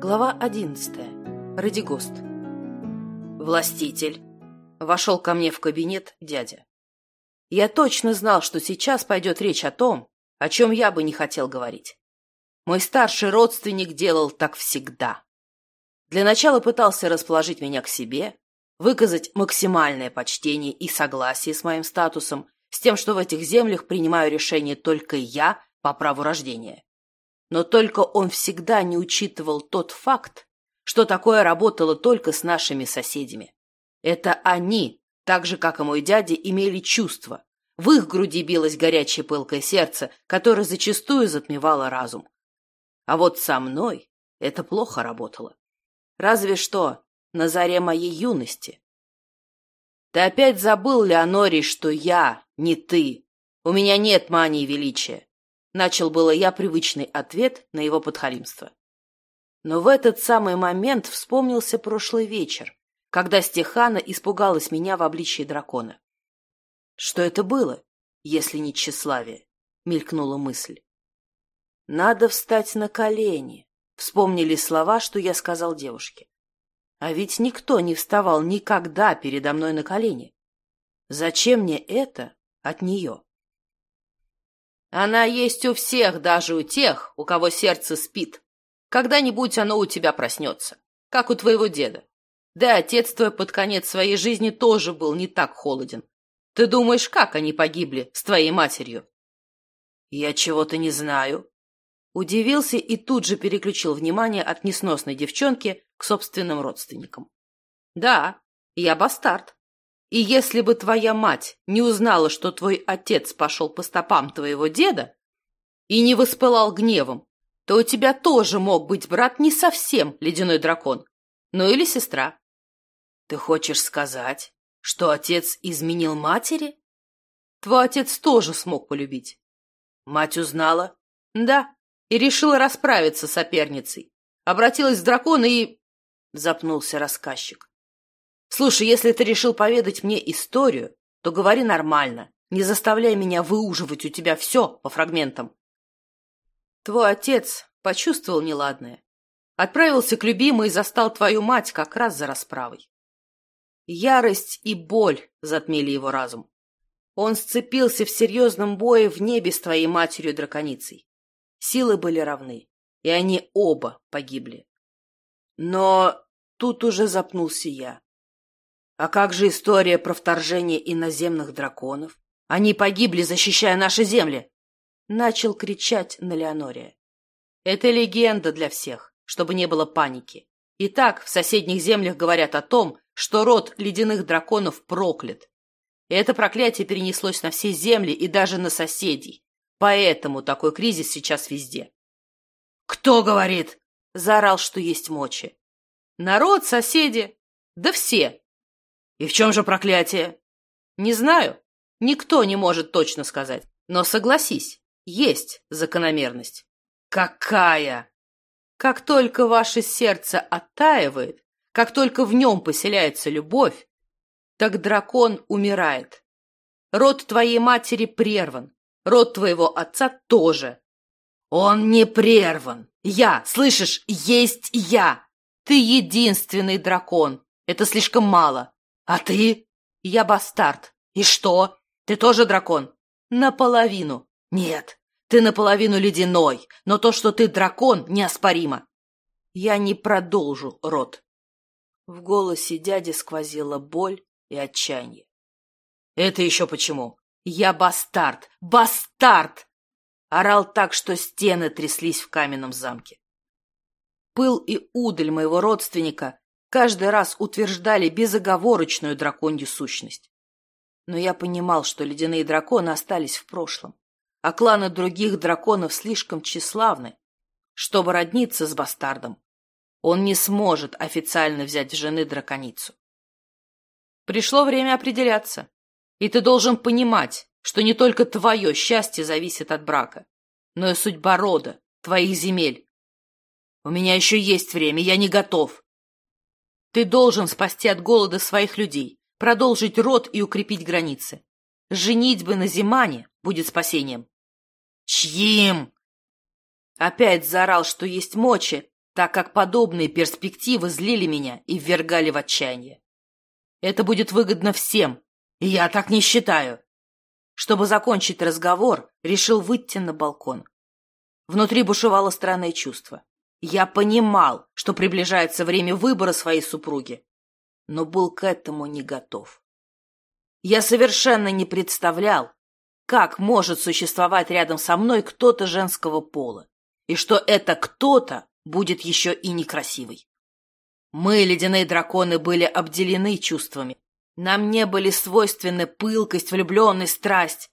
Глава одиннадцатая. Радигост. Властитель. Вошел ко мне в кабинет дядя. Я точно знал, что сейчас пойдет речь о том, о чем я бы не хотел говорить. Мой старший родственник делал так всегда. Для начала пытался расположить меня к себе, выказать максимальное почтение и согласие с моим статусом, с тем, что в этих землях принимаю решение только я по праву рождения. Но только он всегда не учитывал тот факт, что такое работало только с нашими соседями. Это они, так же, как и мой дядя, имели чувства. В их груди билось горячее пылкое сердце, которое зачастую затмевало разум. А вот со мной это плохо работало. Разве что на заре моей юности. Ты опять забыл, Леонорий, что я не ты. У меня нет мании величия. Начал было я привычный ответ на его подхалимство. Но в этот самый момент вспомнился прошлый вечер, когда Стехана испугалась меня в обличии дракона. Что это было, если не тщеславие? Мелькнула мысль. Надо встать на колени, вспомнили слова, что я сказал девушке. А ведь никто не вставал никогда передо мной на колени. Зачем мне это от нее? Она есть у всех, даже у тех, у кого сердце спит. Когда-нибудь оно у тебя проснется, как у твоего деда. Да, отец твой под конец своей жизни тоже был не так холоден. Ты думаешь, как они погибли с твоей матерью? Я чего-то не знаю. Удивился и тут же переключил внимание от несносной девчонки к собственным родственникам. Да, я бастард. И если бы твоя мать не узнала, что твой отец пошел по стопам твоего деда и не воспылал гневом, то у тебя тоже мог быть брат не совсем ледяной дракон, но или сестра. Ты хочешь сказать, что отец изменил матери? Твой отец тоже смог полюбить. Мать узнала? Да, и решила расправиться с соперницей. Обратилась к дракону и... Запнулся рассказчик. Слушай, если ты решил поведать мне историю, то говори нормально. Не заставляй меня выуживать у тебя все по фрагментам. Твой отец почувствовал неладное. Отправился к любимой и застал твою мать как раз за расправой. Ярость и боль затмили его разум. Он сцепился в серьезном бое в небе с твоей матерью-драконицей. Силы были равны, и они оба погибли. Но тут уже запнулся я. А как же история про вторжение иноземных драконов? Они погибли, защищая наши земли!» Начал кричать на Леонория. «Это легенда для всех, чтобы не было паники. Итак, в соседних землях говорят о том, что род ледяных драконов проклят. И это проклятие перенеслось на все земли и даже на соседей. Поэтому такой кризис сейчас везде. «Кто говорит?» – заорал, что есть мочи. «Народ, соседи, да все, и в чем же проклятие? Не знаю. Никто не может точно сказать. Но согласись, есть закономерность. Какая? Как только ваше сердце оттаивает, как только в нем поселяется любовь, так дракон умирает. Род твоей матери прерван, род твоего отца тоже. Он не прерван. Я, слышишь, есть я. Ты единственный дракон. Это слишком мало. «А ты?» «Я бастард. И что? Ты тоже дракон?» «Наполовину». «Нет, ты наполовину ледяной, но то, что ты дракон, неоспоримо». «Я не продолжу род». В голосе дяди сквозила боль и отчаяние. «Это еще почему?» «Я бастард! Бастард!» Орал так, что стены тряслись в каменном замке. Пыл и удаль моего родственника каждый раз утверждали безоговорочную драконью сущность. Но я понимал, что ледяные драконы остались в прошлом, а кланы других драконов слишком тщеславны, чтобы родниться с бастардом. Он не сможет официально взять в жены драконицу. Пришло время определяться, и ты должен понимать, что не только твое счастье зависит от брака, но и судьба рода, твоих земель. У меня еще есть время, я не готов. Ты должен спасти от голода своих людей, продолжить род и укрепить границы. Женитьба на Зимане будет спасением. Чьим? Опять заорал, что есть мочи, так как подобные перспективы злили меня и ввергали в отчаяние. Это будет выгодно всем, и я так не считаю. Чтобы закончить разговор, решил выйти на балкон. Внутри бушевало странное чувство. Я понимал, что приближается время выбора своей супруги, но был к этому не готов. Я совершенно не представлял, как может существовать рядом со мной кто-то женского пола, и что это кто-то будет еще и некрасивый. Мы, ледяные драконы, были обделены чувствами. Нам не были свойственны пылкость, влюбленность, страсть.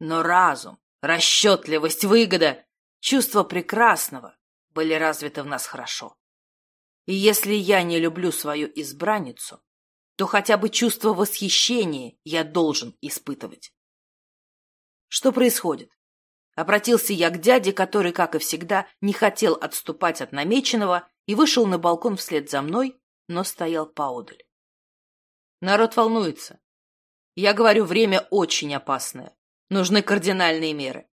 Но разум, расчетливость, выгода, чувство прекрасного были развиты в нас хорошо. И если я не люблю свою избранницу, то хотя бы чувство восхищения я должен испытывать. Что происходит? Обратился я к дяде, который, как и всегда, не хотел отступать от намеченного и вышел на балкон вслед за мной, но стоял поодаль. Народ волнуется. Я говорю, время очень опасное. Нужны кардинальные меры.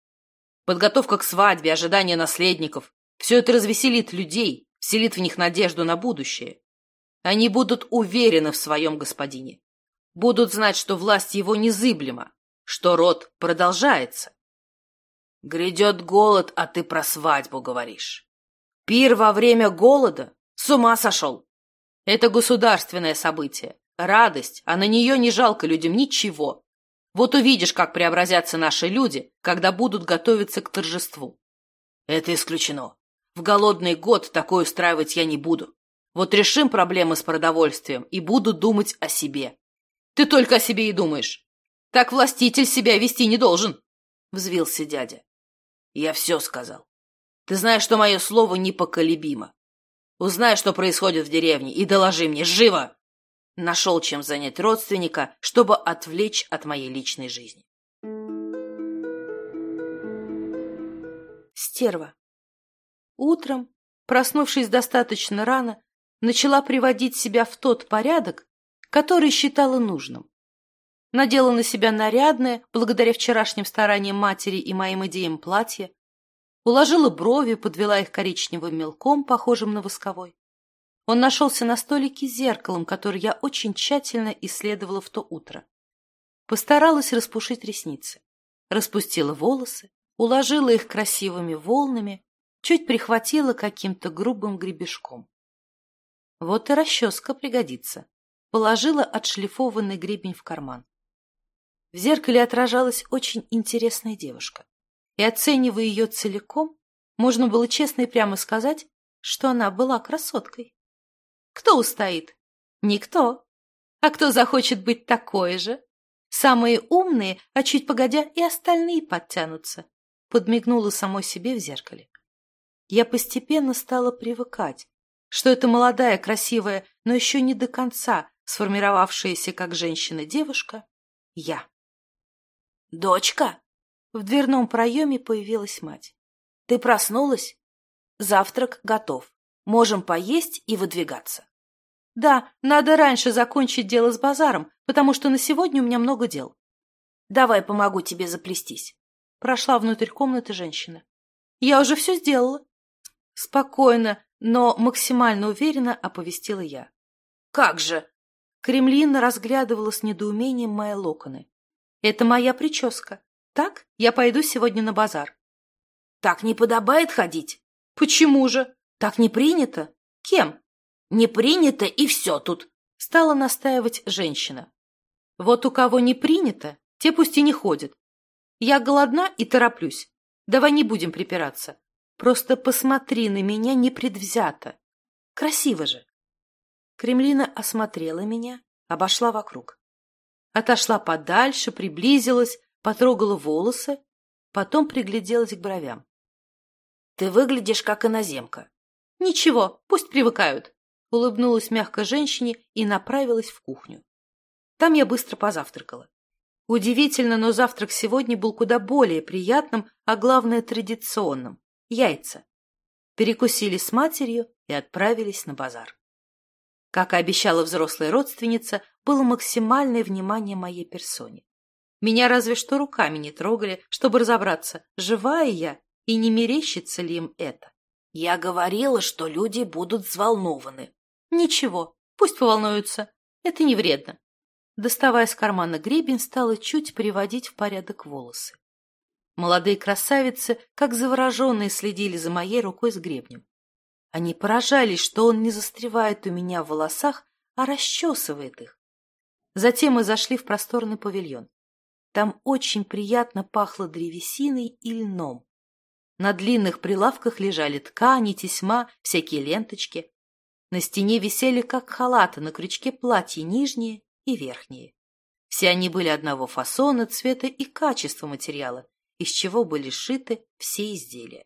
Подготовка к свадьбе, ожидание наследников – все это развеселит людей, вселит в них надежду на будущее. Они будут уверены в своем господине. Будут знать, что власть его незыблема, что род продолжается. Грядет голод, а ты про свадьбу говоришь. Пир во время голода? С ума сошел! Это государственное событие. Радость, а на нее не жалко людям ничего. Вот увидишь, как преобразятся наши люди, когда будут готовиться к торжеству. Это исключено. В голодный год такое устраивать я не буду. Вот решим проблемы с продовольствием и буду думать о себе. Ты только о себе и думаешь. Так властитель себя вести не должен, — взвился дядя. Я все сказал. Ты знаешь, что мое слово непоколебимо. Узнай, что происходит в деревне, и доложи мне, живо! Нашел чем занять родственника, чтобы отвлечь от моей личной жизни. Стерва. Утром, проснувшись достаточно рано, начала приводить себя в тот порядок, который считала нужным надела на себя нарядное, благодаря вчерашним стараниям матери и моим идеям платье, уложила брови, подвела их коричневым мелком, похожим на восковой. Он нашелся на столике с зеркалом, которое я очень тщательно исследовала в то утро. Постаралась распушить ресницы, распустила волосы, уложила их красивыми волнами, чуть прихватила каким-то грубым гребешком. Вот и расческа пригодится. Положила отшлифованный гребень в карман. В зеркале отражалась очень интересная девушка. И, оценивая ее целиком, можно было честно и прямо сказать, что она была красоткой. Кто устоит? Никто. А кто захочет быть такой же? Самые умные, а чуть погодя и остальные подтянутся. Подмигнула самой себе в зеркале. Я постепенно стала привыкать, что эта молодая, красивая, но еще не до конца сформировавшаяся как женщина-девушка — я. «Дочка!» В дверном проеме появилась мать. «Ты проснулась? Завтрак готов. Можем поесть и выдвигаться». «Да, надо раньше закончить дело с базаром, потому что на сегодня у меня много дел». «Давай помогу тебе заплестись». Прошла внутрь комнаты женщина. «Я уже все сделала». Спокойно, но максимально уверенно оповестила я. «Как же?» Кремлин разглядывала с недоумением мои локоны. Это моя прическа. Так, я пойду сегодня на базар. Так не подобает ходить. Почему же? Так не принято. Кем? Не принято, и все тут. Стала настаивать женщина. Вот у кого не принято, те пусть и не ходят. Я голодна и тороплюсь. Давай не будем припираться. Просто посмотри на меня непредвзято. Красиво же. Кремлина осмотрела меня, обошла вокруг. Отошла подальше, приблизилась, потрогала волосы, потом пригляделась к бровям. — Ты выглядишь как иноземка. — Ничего, пусть привыкают. Улыбнулась мягко женщине и направилась в кухню. Там я быстро позавтракала. Удивительно, но завтрак сегодня был куда более приятным, а главное традиционным – яйца. Перекусили с матерью и отправились на базар. Как и обещала взрослая родственница, было максимальное внимание моей персоне. Меня разве что руками не трогали, чтобы разобраться, живая я и не мерещится ли им это. Я говорила, что люди будут взволнованы. Ничего, пусть поволнуются. Это не вредно. Доставая из кармана гребень, стала чуть приводить в порядок волосы. Молодые красавицы, как завороженные, следили за моей рукой с гребнем. Они поражались, что он не застревает у меня в волосах, а расчесывает их. Затем мы зашли в просторный павильон. Там очень приятно пахло древесиной и льном. На длинных прилавках лежали ткани, тесьма, всякие ленточки. На стене висели, как халаты, на крючке платья нижние и верхние. Все они были одного фасона, цвета и качества материала, из чего были сшиты все изделия.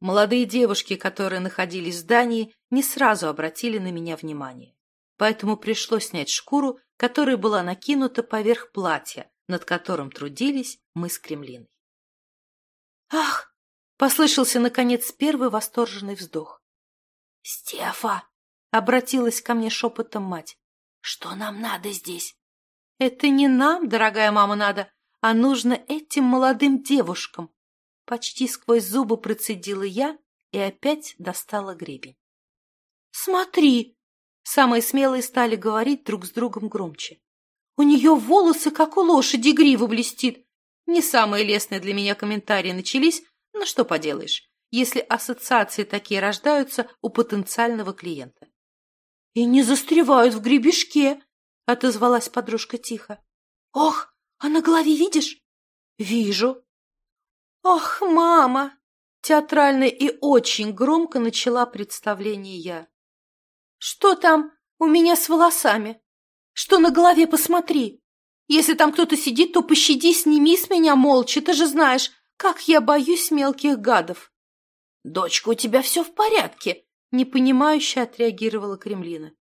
Молодые девушки, которые находились в здании, не сразу обратили на меня внимание, поэтому пришлось снять шкуру, которая была накинута поверх платья, над которым трудились мы с Кремлиной. «Ах!» — послышался, наконец, первый восторженный вздох. «Стефа!» — обратилась ко мне шепотом мать. «Что нам надо здесь?» «Это не нам, дорогая мама, надо, а нужно этим молодым девушкам!» Почти сквозь зубы процедила я и опять достала гребень. «Смотри!» — самые смелые стали говорить друг с другом громче. «У нее волосы, как у лошади, грива блестит. Не самые лестные для меня комментарии начались, но что поделаешь, если ассоциации такие рождаются у потенциального клиента. — И не застревают в гребешке, — отозвалась подружка тихо. — Ох, а на голове видишь? — Вижу. — Ох, мама! — театрально и очень громко начала представление я. — Что там у меня с волосами? Что на голове, посмотри! Если там кто-то сидит, то пощади, сними с меня молча. Ты же знаешь, как я боюсь мелких гадов. — Дочка, у тебя все в порядке? — непонимающе отреагировала Кремлина. —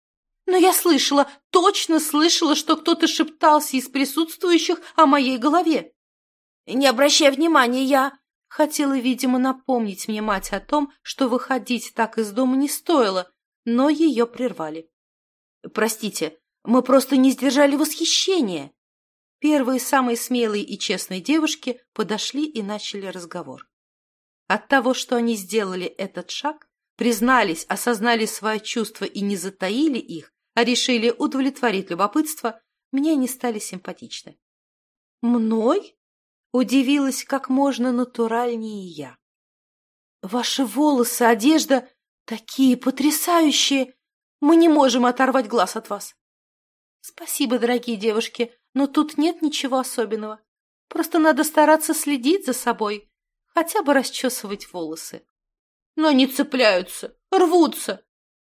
Но я слышала, точно слышала, что кто-то шептался из присутствующих о моей голове. — Не обращай внимания, я... Хотела, видимо, напомнить мне мать о том, что выходить так из дома не стоило, но ее прервали. — Простите, мы просто не сдержали восхищения. Первые самые смелые и честные девушки подошли и начали разговор. От того, что они сделали этот шаг, признались, осознали свои чувства и не затаили их, а решили удовлетворить любопытство, мне они стали симпатичны. «Мной?» — удивилась как можно натуральнее я. «Ваши волосы, одежда такие потрясающие! Мы не можем оторвать глаз от вас!» «Спасибо, дорогие девушки, но тут нет ничего особенного. Просто надо стараться следить за собой, хотя бы расчесывать волосы. Но они цепляются, рвутся.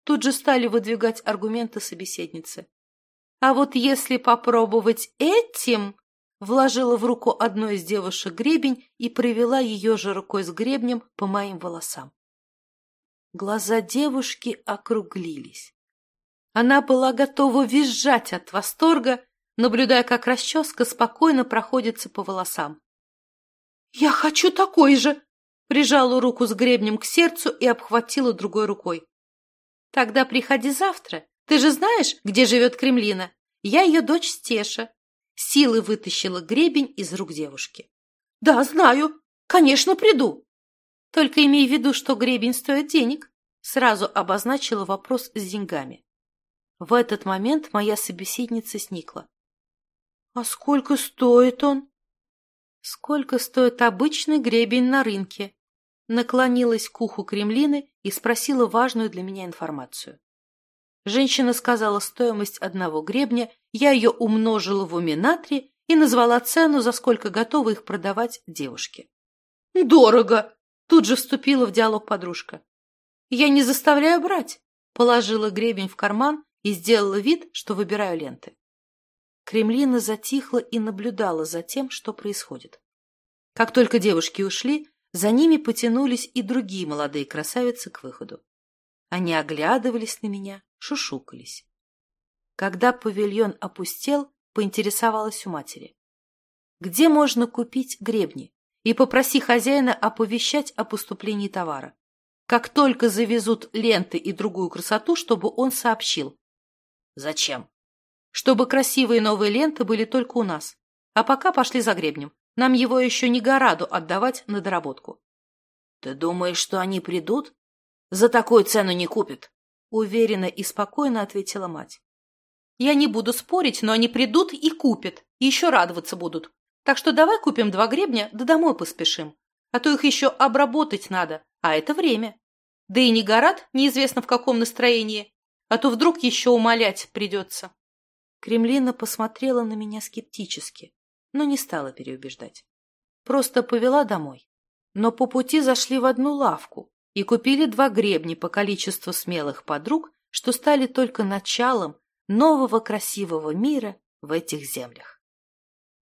Тут же стали выдвигать аргументы собеседницы. А вот если попробовать этим... Вложила в руку одной из девушек гребень и провела ее же рукой с гребнем по моим волосам. Глаза девушки округлились. Она была готова визжать от восторга, наблюдая, как расческа спокойно проходится по волосам. «Я хочу такой же!» Прижала руку с гребнем к сердцу и обхватила другой рукой. «Тогда приходи завтра. Ты же знаешь, где живет Кремлина? Я ее дочь Стеша». Силой вытащила гребень из рук девушки. «Да, знаю. Конечно, приду. Только имей в виду, что гребень стоит денег». Сразу обозначила вопрос с деньгами. В этот момент моя собеседница сникла. «А сколько стоит он?» «Сколько стоит обычный гребень на рынке?» Наклонилась к уху Кремлины и спросила важную для меня информацию. Женщина сказала стоимость одного гребня, я ее умножила в уме на три и назвала цену, за сколько готова их продавать девушке. «Дорого!» – тут же вступила в диалог подружка. «Я не заставляю брать», – положила гребень в карман и сделала вид, что выбираю ленты. Кремлина затихла и наблюдала за тем, что происходит. Как только девушки ушли, за ними потянулись и другие молодые красавицы к выходу. Они оглядывались на меня, шушукались. Когда павильон опустел, поинтересовалась у матери. «Где можно купить гребни?» И попроси хозяина оповещать о поступлении товара. Как только завезут ленты и другую красоту, чтобы он сообщил. «Зачем?» чтобы красивые новые ленты были только у нас. А пока пошли за гребнем. Нам его еще не гораду отдавать на доработку. Ты думаешь, что они придут? За такую цену не купят. Уверенно и спокойно ответила мать. Я не буду спорить, но они придут и купят, и еще радоваться будут. Так что давай купим два гребня, да домой поспешим. А то их еще обработать надо, а это время. Да и не горат, неизвестно в каком настроении, а то вдруг еще умолять придется. Кремлина посмотрела на меня скептически, но не стала переубеждать. Просто повела домой. Но по пути зашли в одну лавку и купили два гребня по количеству смелых подруг, что стали только началом нового красивого мира в этих землях.